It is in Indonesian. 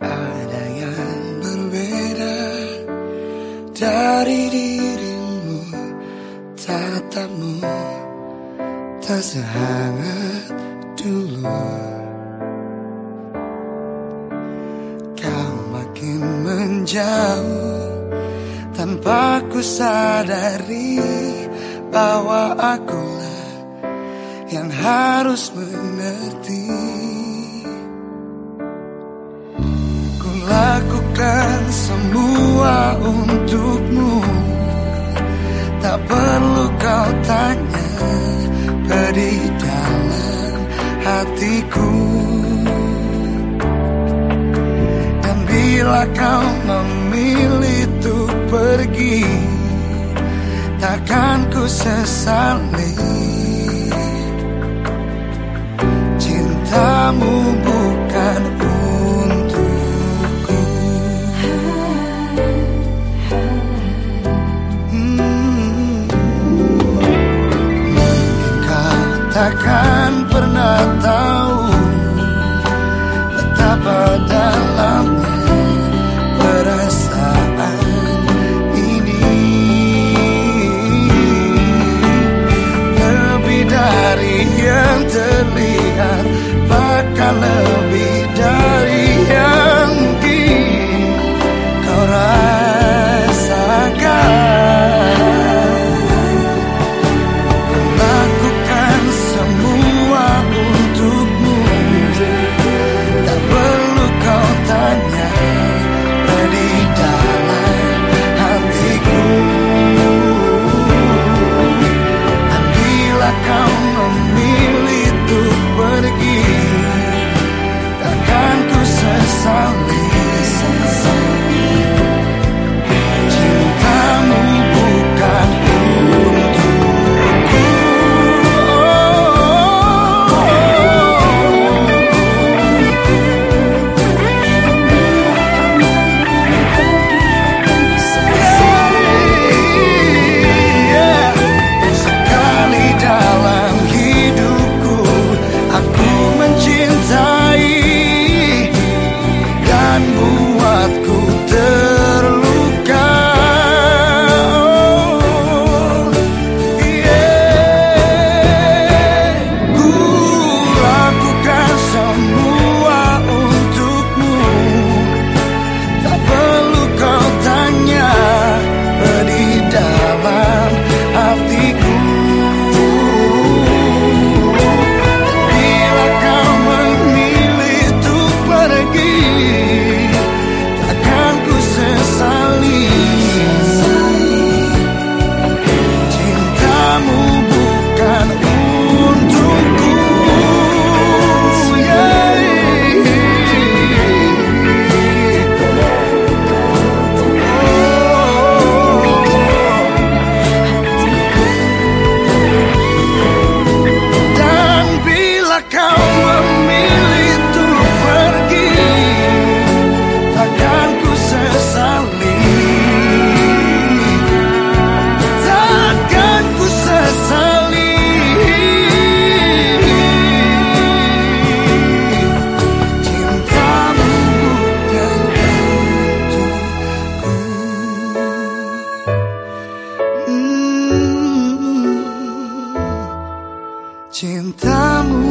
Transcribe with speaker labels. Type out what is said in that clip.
Speaker 1: ada yang berbeda dari dirimu tatamu tak sehangat dulu kau makin menjauh tanpa ku sadari bahwa akulah yang harus mengerti. Lakukan semua untukmu. Tak perlu kau tanya pedih dalam hatiku. Dan bila kau memilih untuk pergi Takkan ku sesali. Cintamu takkan pernah tahu Betapa dalamnya perasaan ini. Lebih dari yang terlihat Bahkan lebih Cintamu